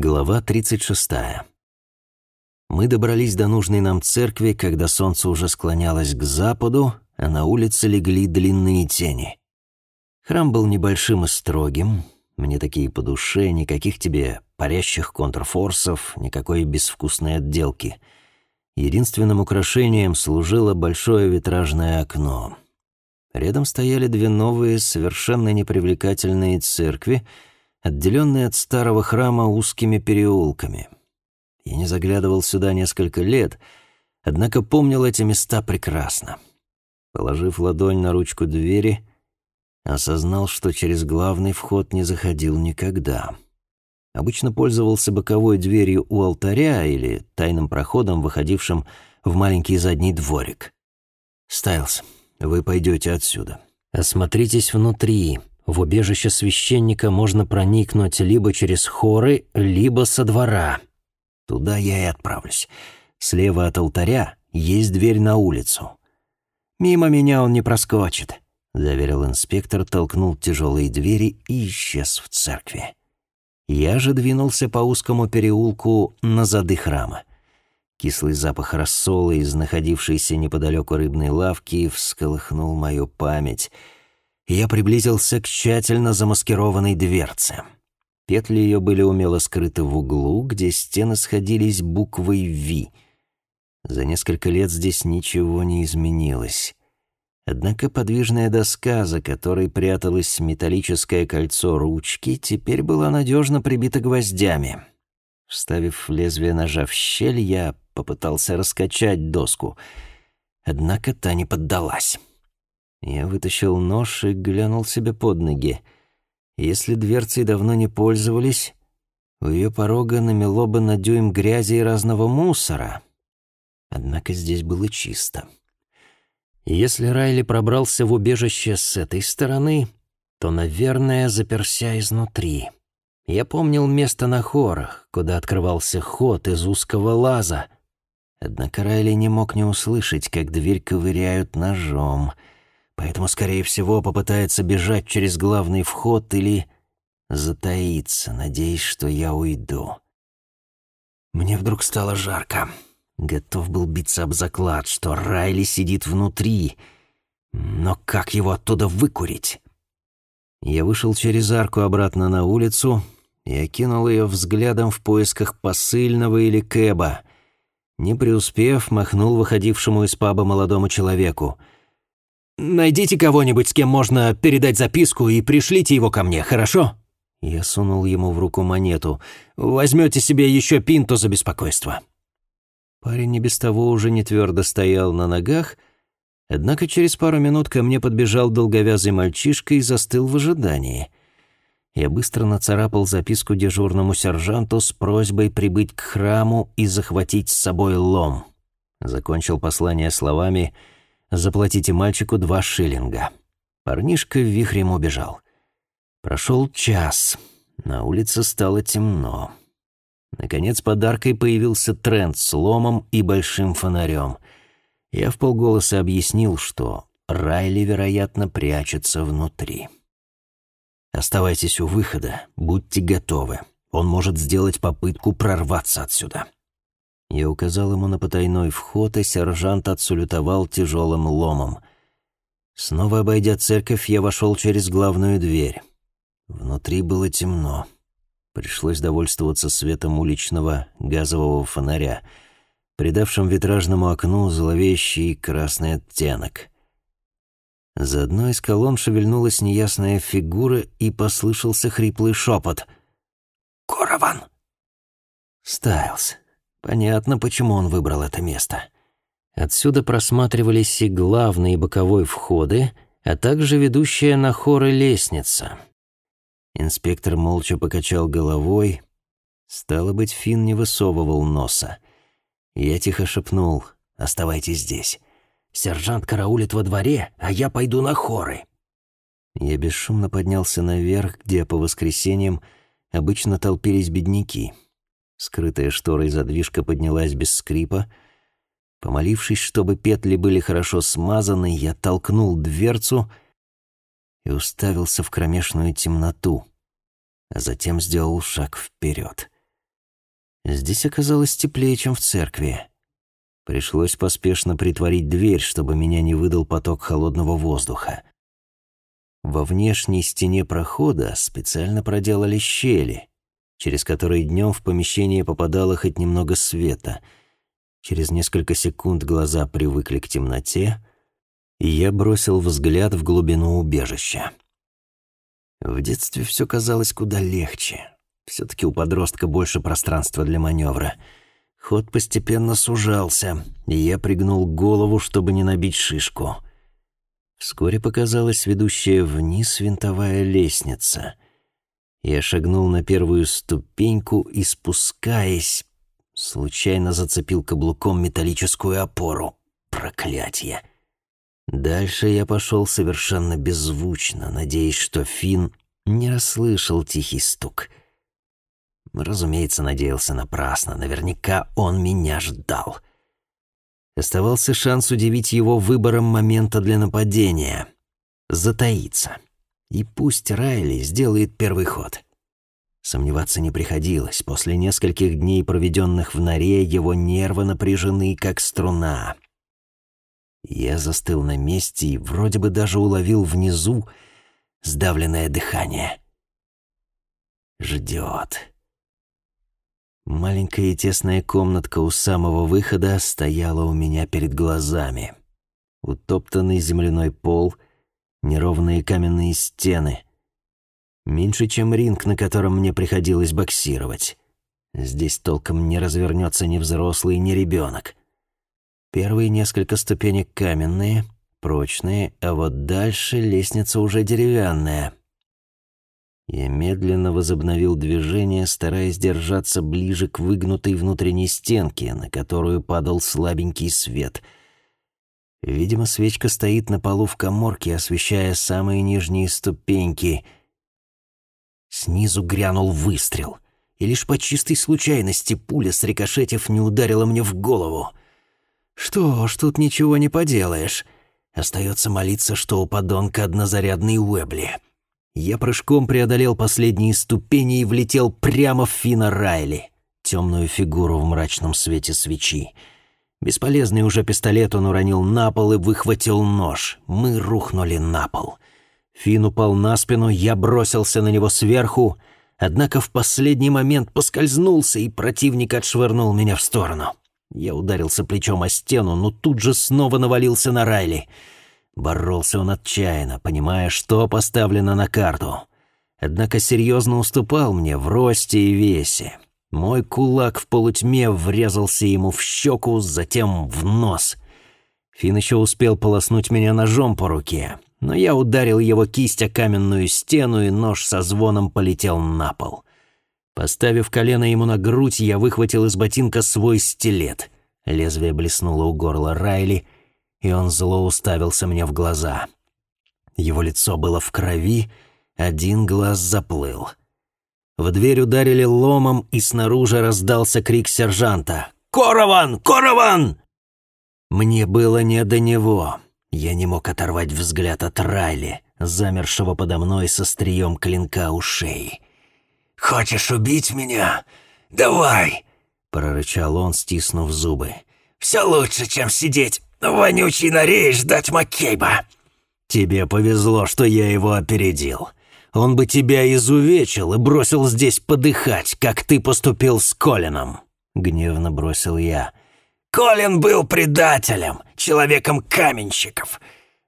Глава 36. Мы добрались до нужной нам церкви, когда солнце уже склонялось к западу, а на улице легли длинные тени. Храм был небольшим и строгим, мне такие по душе, никаких тебе парящих контрфорсов, никакой безвкусной отделки. Единственным украшением служило большое витражное окно. Рядом стояли две новые, совершенно непривлекательные церкви — отделенный от старого храма узкими переулками. Я не заглядывал сюда несколько лет, однако помнил эти места прекрасно. Положив ладонь на ручку двери, осознал, что через главный вход не заходил никогда. Обычно пользовался боковой дверью у алтаря или тайным проходом, выходившим в маленький задний дворик. «Стайлз, вы пойдете отсюда. Осмотритесь внутри, в убежище священника можно проникнуть либо через хоры, либо со двора. Туда я и отправлюсь. Слева от алтаря есть дверь на улицу. Мимо меня он не проскочит, заверил инспектор, толкнул тяжелые двери и исчез в церкви. Я же двинулся по узкому переулку на зады храма. Кислый запах рассола из находившейся неподалеку рыбной лавки всколыхнул мою память — я приблизился к тщательно замаскированной дверце. Петли ее были умело скрыты в углу, где стены сходились буквой «Ви». За несколько лет здесь ничего не изменилось. Однако подвижная доска, за которой пряталось металлическое кольцо ручки, теперь была надежно прибита гвоздями. Вставив лезвие ножа в щель, я попытался раскачать доску, однако та не поддалась. Я вытащил нож и глянул себе под ноги. Если дверцей давно не пользовались, у ее порога намело бы на дюйм грязи и разного мусора. Однако здесь было чисто. Если Райли пробрался в убежище с этой стороны, то, наверное, заперся изнутри. Я помнил место на хорах, куда открывался ход из узкого лаза. Однако Райли не мог не услышать, как дверь ковыряют ножом — поэтому, скорее всего, попытается бежать через главный вход или затаиться, надеясь, что я уйду. Мне вдруг стало жарко. Готов был биться об заклад, что Райли сидит внутри. Но как его оттуда выкурить? Я вышел через арку обратно на улицу и окинул ее взглядом в поисках посыльного или кэба. Не преуспев, махнул выходившему из паба молодому человеку — Найдите кого-нибудь, с кем можно передать записку, и пришлите его ко мне, хорошо?» Я сунул ему в руку монету. «Возьмете себе еще пинту за беспокойство». Парень не без того уже не твердо стоял на ногах, однако через пару минут ко мне подбежал долговязый мальчишка и застыл в ожидании. Я быстро нацарапал записку дежурному сержанту с просьбой прибыть к храму и захватить с собой лом. Закончил послание словами «Связь». Заплатите мальчику два шиллинга». Парнишка вихрем убежал. Прошел час. На улице стало темно. Наконец подаркой появился тренд с ломом и большим фонарем. Я в полголоса объяснил, что Райли, вероятно, прячется внутри. «Оставайтесь у выхода, будьте готовы. Он может сделать попытку прорваться отсюда». Я указал ему на потайной вход, и сержант отсулютовал тяжелым ломом. Снова обойдя церковь, я вошел через главную дверь. Внутри было темно. Пришлось довольствоваться светом уличного газового фонаря, придавшим витражному окну зловещий красный оттенок. За одной из колонн шевельнулась неясная фигура, и послышался хриплый шепот. «Корован!» «Стайлз!» Понятно, почему он выбрал это место. Отсюда просматривались и главные и боковой входы, а также ведущая на хоры лестница. Инспектор молча покачал головой. Стало быть, Финн не высовывал носа. Я тихо шепнул «Оставайтесь здесь. Сержант караулит во дворе, а я пойду на хоры». Я бесшумно поднялся наверх, где по воскресеньям обычно толпились бедняки — Скрытая шторой задвижка поднялась без скрипа. Помолившись, чтобы петли были хорошо смазаны, я толкнул дверцу и уставился в кромешную темноту, а затем сделал шаг вперед. Здесь оказалось теплее, чем в церкви. Пришлось поспешно притворить дверь, чтобы меня не выдал поток холодного воздуха. Во внешней стене прохода специально проделали щели, через которые днем в помещение попадало хоть немного света. Через несколько секунд глаза привыкли к темноте, и я бросил взгляд в глубину убежища. В детстве все казалось куда легче. Все-таки у подростка больше пространства для маневра. Ход постепенно сужался, и я пригнул голову, чтобы не набить шишку. Вскоре показалась ведущая вниз винтовая лестница. Я шагнул на первую ступеньку и, спускаясь, случайно зацепил каблуком металлическую опору. Проклятье! Дальше я пошел совершенно беззвучно, надеясь, что Финн не расслышал тихий стук. Разумеется, надеялся напрасно. Наверняка он меня ждал. Оставался шанс удивить его выбором момента для нападения. Затаиться. И пусть Райли сделает первый ход. Сомневаться не приходилось. После нескольких дней, проведенных в норе, его нервы напряжены, как струна. Я застыл на месте и вроде бы даже уловил внизу сдавленное дыхание. Ждет. Маленькая и тесная комнатка у самого выхода стояла у меня перед глазами. Утоптанный земляной пол, неровные каменные стены. Меньше, чем ринг, на котором мне приходилось боксировать. Здесь толком не развернется ни взрослый, ни ребенок. Первые несколько ступенек каменные, прочные, а вот дальше лестница уже деревянная. Я медленно возобновил движение, стараясь держаться ближе к выгнутой внутренней стенке, на которую падал слабенький свет. Видимо, свечка стоит на полу в коморке, освещая самые нижние ступеньки. Снизу грянул выстрел, и лишь по чистой случайности пуля, срикошетив, не ударила мне в голову. Что ж, тут ничего не поделаешь. Остается молиться, что у подонка однозарядный Уэбли. Я прыжком преодолел последние ступени и влетел прямо в Фина Райли, темную фигуру в мрачном свете свечи. Бесполезный уже пистолет он уронил на пол и выхватил нож. Мы рухнули на пол. Фин упал на спину, я бросился на него сверху, однако в последний момент поскользнулся, и противник отшвырнул меня в сторону. Я ударился плечом о стену, но тут же снова навалился на Райли. Боролся он отчаянно, понимая, что поставлено на карту. Однако серьезно уступал мне в росте и весе. Мой кулак в полутьме врезался ему в щеку, затем в нос. Фин еще успел полоснуть меня ножом по руке, но я ударил его кисть о каменную стену, и нож со звоном полетел на пол. Поставив колено ему на грудь, я выхватил из ботинка свой стилет. Лезвие блеснуло у горла Райли, и он зло уставился мне в глаза. Его лицо было в крови, один глаз заплыл. В дверь ударили ломом, и снаружи раздался крик сержанта. «Корован! Корован!» Мне было не до него. Я не мог оторвать взгляд от Райли, замершего подо мной со стрием клинка у шеи. «Хочешь убить меня? Давай!» — прорычал он, стиснув зубы. «Все лучше, чем сидеть в вонючей норе и ждать Маккейба!» «Тебе повезло, что я его опередил. Он бы тебя изувечил и бросил здесь подыхать, как ты поступил с Колином!» — гневно бросил я. «Колин был предателем, человеком каменщиков!»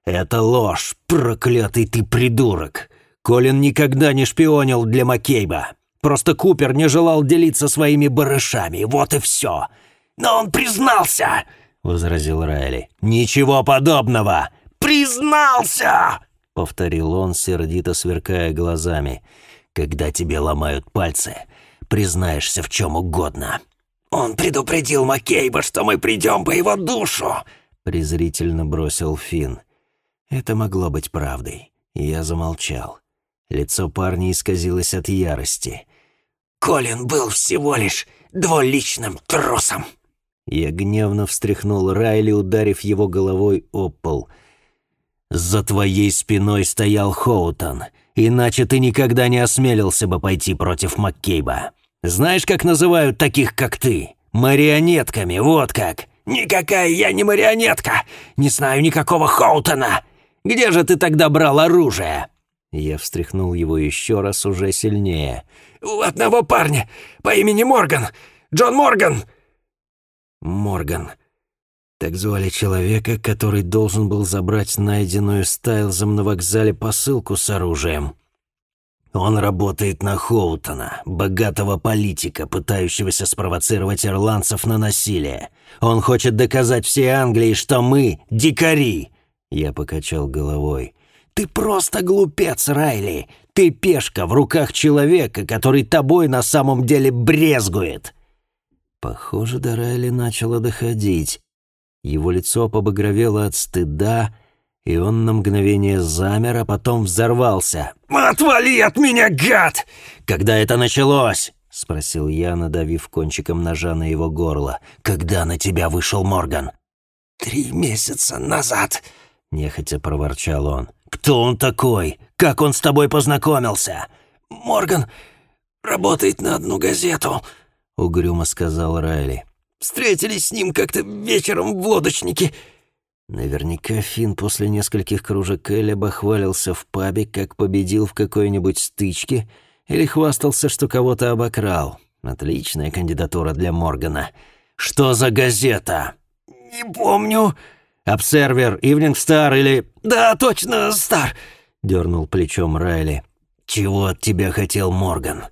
«Это ложь, проклятый ты придурок! Колин никогда не шпионил для Маккейба!» Просто Купер не желал делиться своими барышами, вот и все. Но он признался, — возразил Райли. «Ничего подобного! Признался!» — повторил он, сердито сверкая глазами. «Когда тебе ломают пальцы, признаешься в чем угодно». «Он предупредил Маккейба, что мы придем по его душу!» — презрительно бросил Финн. Это могло быть правдой. Я замолчал. Лицо парня исказилось от ярости. Колин был всего лишь двуличным трусом. Я гневно встряхнул Райли, ударив его головой о пол. «За твоей спиной стоял Хоутон, иначе ты никогда не осмелился бы пойти против Маккейба. Знаешь, как называют таких, как ты? Марионетками, вот как. Никакая я не марионетка. Не знаю никакого Хоутона. Где же ты тогда брал оружие? Я встряхнул его еще раз уже сильнее. «У одного парня по имени Морган. Джон Морган!» Морган. Так звали человека, который должен был забрать найденную Стайлзом на вокзале посылку с оружием. Он работает на Хоутона, богатого политика, пытающегося спровоцировать ирландцев на насилие. Он хочет доказать всей Англии, что мы — дикари!» Я покачал головой. «Ты просто глупец, Райли! Ты пешка в руках человека, который тобой на самом деле брезгует!» Похоже, до Райли начало доходить. Его лицо побагровело от стыда, и он на мгновение замер, а потом взорвался. «Отвали от меня, гад! Когда это началось?» — спросил я, надавив кончиком ножа на его горло. «Когда на тебя вышел Морган?» «Три месяца назад», — нехотя проворчал он. «Кто он такой? Как он с тобой познакомился?» «Морган работает на одну газету», — угрюмо сказал Райли. «Встретились с ним как-то вечером в лодочнике». Наверняка Финн после нескольких кружек Эля бахвалился в пабе, как победил в какой-нибудь стычке, или хвастался, что кого-то обокрал. Отличная кандидатура для Моргана. «Что за газета?» «Не помню», «Обсервер, Ивнинг Стар или...» «Да, точно, Стар!» — дернул плечом Райли. «Чего от тебя хотел Морган?»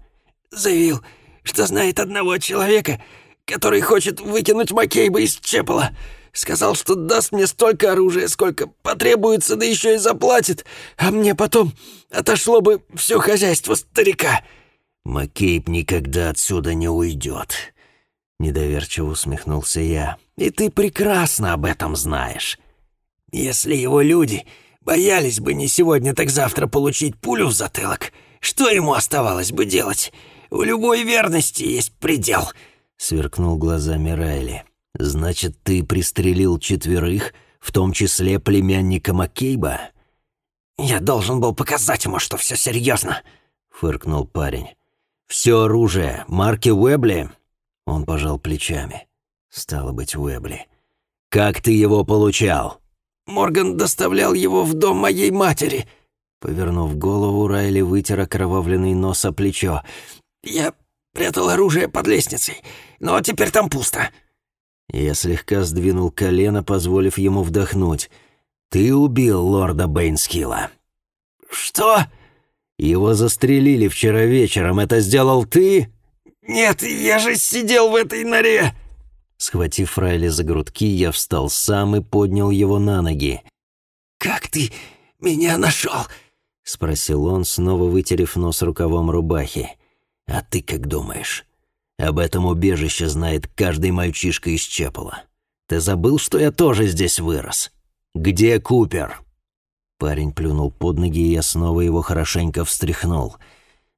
«Заявил, что знает одного человека, который хочет выкинуть Маккейба из Чепела. Сказал, что даст мне столько оружия, сколько потребуется, да еще и заплатит, а мне потом отошло бы все хозяйство старика». «Маккейб никогда отсюда не уйдет», — недоверчиво усмехнулся я. И ты прекрасно об этом знаешь. Если его люди боялись бы не сегодня, так завтра получить пулю в затылок, что ему оставалось бы делать? У любой верности есть предел», — сверкнул глазами Райли. «Значит, ты пристрелил четверых, в том числе племянника Маккейба?» «Я должен был показать ему, что все серьезно», — фыркнул парень. «Все оружие марки Уэбли?» Он пожал плечами. Стало быть, Уэбли. «Как ты его получал?» «Морган доставлял его в дом моей матери». Повернув голову, Райли вытер окровавленный нос о плечо. «Я прятал оружие под лестницей, но теперь там пусто». Я слегка сдвинул колено, позволив ему вдохнуть. «Ты убил лорда Бейнскилла». «Что?» «Его застрелили вчера вечером. Это сделал ты?» «Нет, я же сидел в этой норе!» Схватив Райли за грудки, я встал сам и поднял его на ноги. «Как ты меня нашел?» — спросил он, снова вытерев нос рукавом рубахи. «А ты как думаешь? Об этом убежище знает каждый мальчишка из Чепела. Ты забыл, что я тоже здесь вырос? Где Купер?» Парень плюнул под ноги, и я снова его хорошенько встряхнул.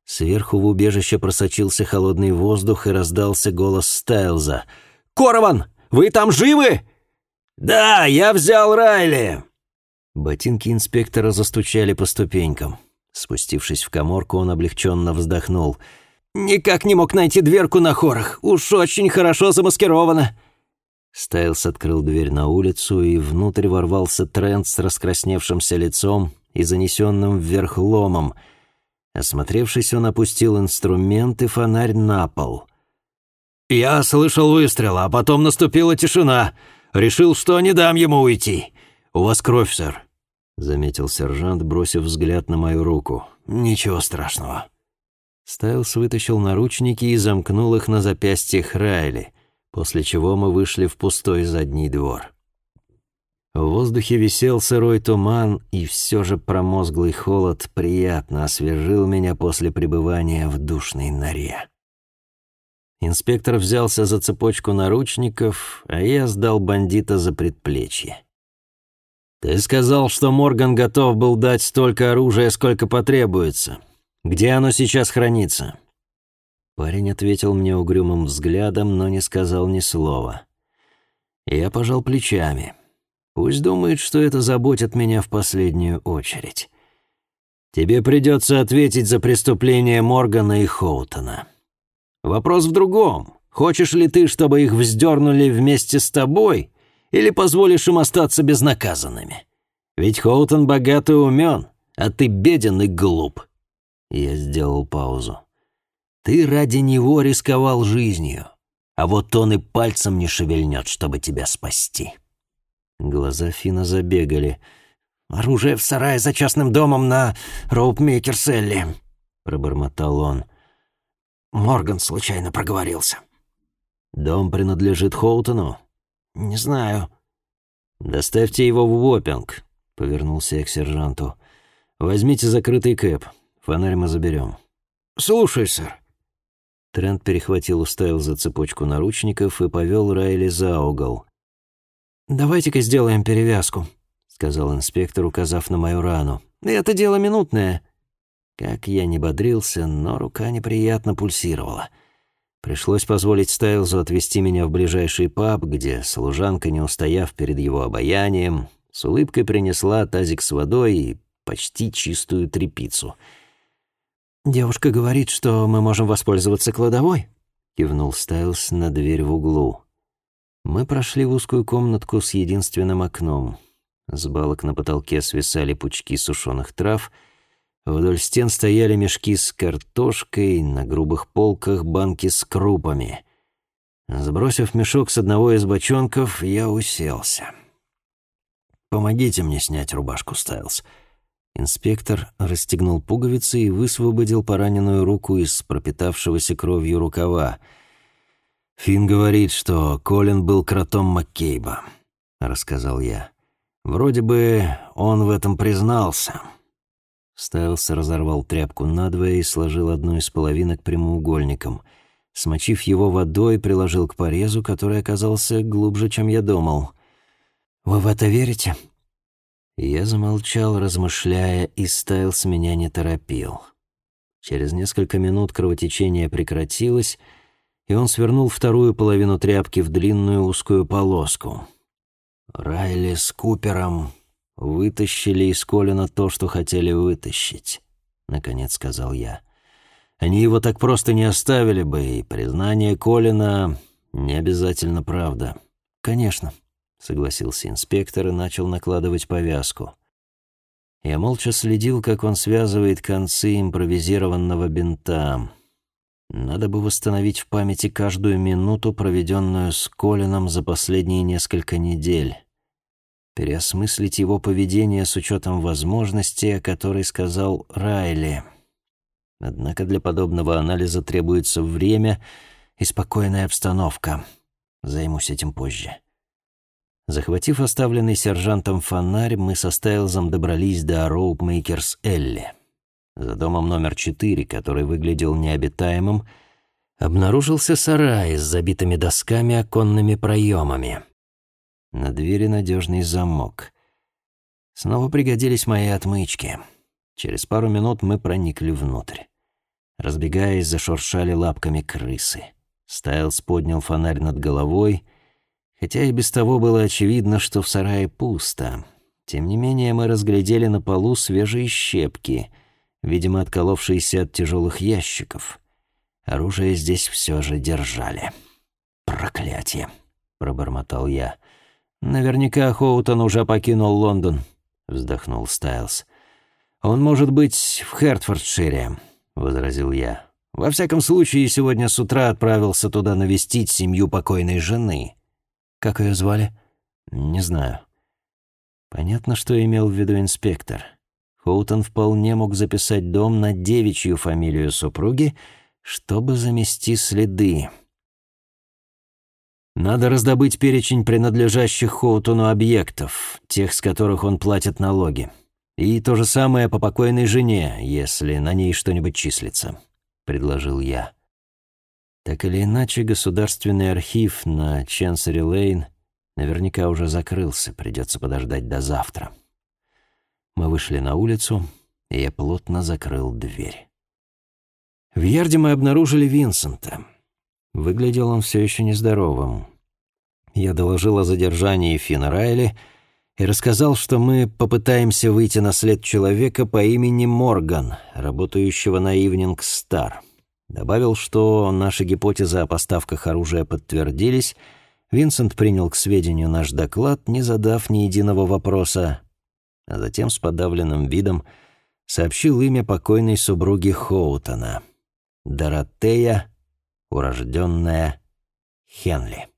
Сверху в убежище просочился холодный воздух, и раздался голос Стайлза — Корован, вы там живы?» «Да, я взял Райли!» Ботинки инспектора застучали по ступенькам. Спустившись в коморку, он облегченно вздохнул. «Никак не мог найти дверку на хорах. Уж очень хорошо замаскировано». Стайлс открыл дверь на улицу, и внутрь ворвался Трент с раскрасневшимся лицом и занесенным вверх ломом. Осмотревшись, он опустил инструмент и фонарь на пол. Я слышал выстрел, а потом наступила тишина. Решил, что не дам ему уйти. У вас кровь, сэр», — заметил сержант, бросив взгляд на мою руку. «Ничего страшного». Стайлс вытащил наручники и замкнул их на запястьях Райли, после чего мы вышли в пустой задний двор. В воздухе висел сырой туман, и все же промозглый холод приятно освежил меня после пребывания в душной норе. Инспектор взялся за цепочку наручников, а я сдал бандита за предплечье. «Ты сказал, что Морган готов был дать столько оружия, сколько потребуется. Где оно сейчас хранится?» Парень ответил мне угрюмым взглядом, но не сказал ни слова. Я пожал плечами. Пусть думает, что это заботит меня в последнюю очередь. Тебе придется ответить за преступление Моргана и Хоутона. Вопрос в другом. Хочешь ли ты, чтобы их вздернули вместе с тобой, или позволишь им остаться безнаказанными? Ведь Хоутон богат и умен, а ты беден и глуп». Я сделал паузу. «Ты ради него рисковал жизнью, а вот он и пальцем не шевельнет, чтобы тебя спасти». Глаза Фина забегали. «Оружие в сарае за частным домом на Роупмейкерселле», — пробормотал он. Морган случайно проговорился. «Дом принадлежит Хоутону?» «Не знаю». «Доставьте его в Вопинг», — повернулся я к сержанту. «Возьмите закрытый кэп. Фонарь мы заберем». «Слушай, сэр». Трент перехватил у за цепочку наручников и повел Райли за угол. «Давайте-ка сделаем перевязку», — сказал инспектор, указав на мою рану. «Это дело минутное». Как я не бодрился, но рука неприятно пульсировала. Пришлось позволить Стайлзу отвезти меня в ближайший паб, где служанка, не устояв перед его обаянием, с улыбкой принесла тазик с водой и почти чистую трепицу. «Девушка говорит, что мы можем воспользоваться кладовой», — кивнул Стайлз на дверь в углу. Мы прошли в узкую комнатку с единственным окном. С балок на потолке свисали пучки сушеных трав — Вдоль стен стояли мешки с картошкой, на грубых полках банки с крупами. Сбросив мешок с одного из бочонков, я уселся. «Помогите мне снять рубашку, Стайлз». Инспектор расстегнул пуговицы и высвободил пораненную руку из пропитавшегося кровью рукава. «Финн говорит, что Колин был кротом Маккейба», — рассказал я. «Вроде бы он в этом признался». Стайлс разорвал тряпку надвое и сложил одну из половинок прямоугольником. Смочив его водой, приложил к порезу, который оказался глубже, чем я думал. «Вы в это верите?» Я замолчал, размышляя, и Стайлс меня не торопил. Через несколько минут кровотечение прекратилось, и он свернул вторую половину тряпки в длинную узкую полоску. Райли с Купером «Вытащили из Колина то, что хотели вытащить», — наконец сказал я. «Они его так просто не оставили бы, и признание Колина не обязательно правда». «Конечно», — согласился инспектор и начал накладывать повязку. Я молча следил, как он связывает концы импровизированного бинта. Надо бы восстановить в памяти каждую минуту, проведенную с Колином за последние несколько недель переосмыслить его поведение с учетом возможности, о которой сказал Райли. Однако для подобного анализа требуется время и спокойная обстановка. Займусь этим позже. Захватив оставленный сержантом фонарь, мы со Стайлзом добрались до Роупмейкерс Элли. За домом номер четыре, который выглядел необитаемым, обнаружился сарай с забитыми досками оконными проемами. На двери надежный замок. Снова пригодились мои отмычки. Через пару минут мы проникли внутрь. Разбегаясь, зашуршали лапками крысы. Стайлс поднял фонарь над головой, хотя и без того было очевидно, что в сарае пусто. Тем не менее, мы разглядели на полу свежие щепки, видимо, отколовшиеся от тяжелых ящиков. Оружие здесь все же держали. «Проклятие!» — пробормотал я. «Наверняка Хоутон уже покинул Лондон», — вздохнул Стайлз. «Он может быть в Хертфордшире», — возразил я. «Во всяком случае, сегодня с утра отправился туда навестить семью покойной жены». «Как ее звали?» «Не знаю». Понятно, что имел в виду инспектор. Хоутон вполне мог записать дом на девичью фамилию супруги, чтобы замести следы. Надо раздобыть перечень принадлежащих Хоутону объектов, тех, с которых он платит налоги. И то же самое по покойной жене, если на ней что-нибудь числится», — предложил я. Так или иначе, государственный архив на Ченсери-Лейн наверняка уже закрылся, придется подождать до завтра. Мы вышли на улицу, и я плотно закрыл дверь. В ярде мы обнаружили Винсента — Выглядел он все еще нездоровым. Я доложил о задержании Фина Райли и рассказал, что мы попытаемся выйти на след человека по имени Морган, работающего на Ивнинг Стар. Добавил, что наши гипотезы о поставках оружия подтвердились. Винсент принял к сведению наш доклад, не задав ни единого вопроса, а затем с подавленным видом сообщил имя покойной супруги Хоутона — Доротея, урожденная Хенли.